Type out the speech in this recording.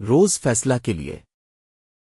روز فیصلہ کے لیے۔